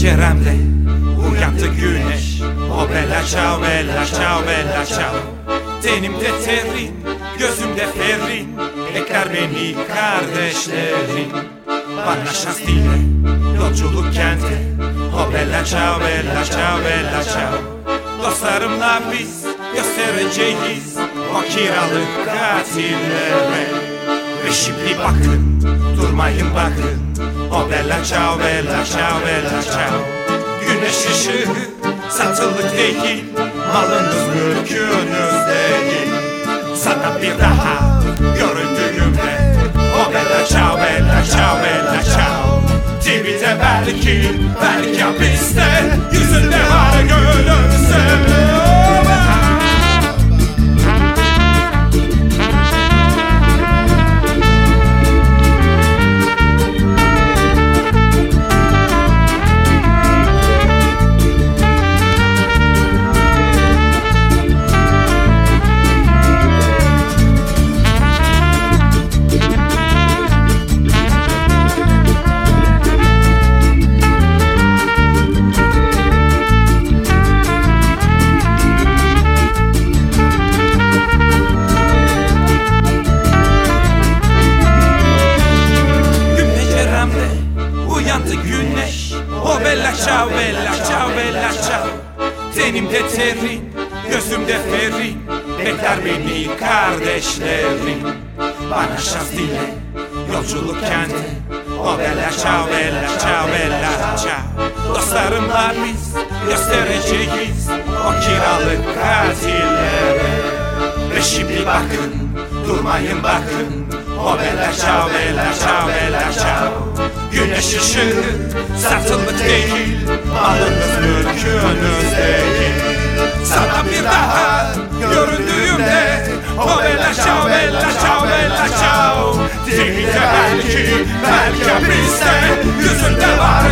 penceremde. Uyandı güneş. O bella ciao bella ciao bella ciao. Tenimde terin, gözümde ferrin. Ekler beni kardeşlerin. Bana şans dile, yolculuk kente. O bella ciao bella ciao bella ciao. Dostlarımla biz göstereceğiz O kiralık katillere Ve şimdi bakın, durmayın bakın. O bella ciao bella ciao bella ciao. Güneş ışığı satılık değil Malınız mülkünüz değil. Sana bir daha göründüğümde O bella ciao bella ciao bella ciao. TV'de belki belki hapiste ciao Tenimde terin, gözümde ferrin Bekler beni kardeşlerim. Bana şans dile, yolculuk kendi O bella ciao bella ciao bella ciao. Dostlarımla biz göstereceğiz O kiralık katillere Ve şimdi bakın, durmayın bakın. O bella ciao bella ciao bella ciao Güneş ışığı satılık değil Malınız mülkünüz değil. Sana bir daha göründüğümde O bella ciao bella ciao bella ciao TV'de belki belki hapiste Yüzünde var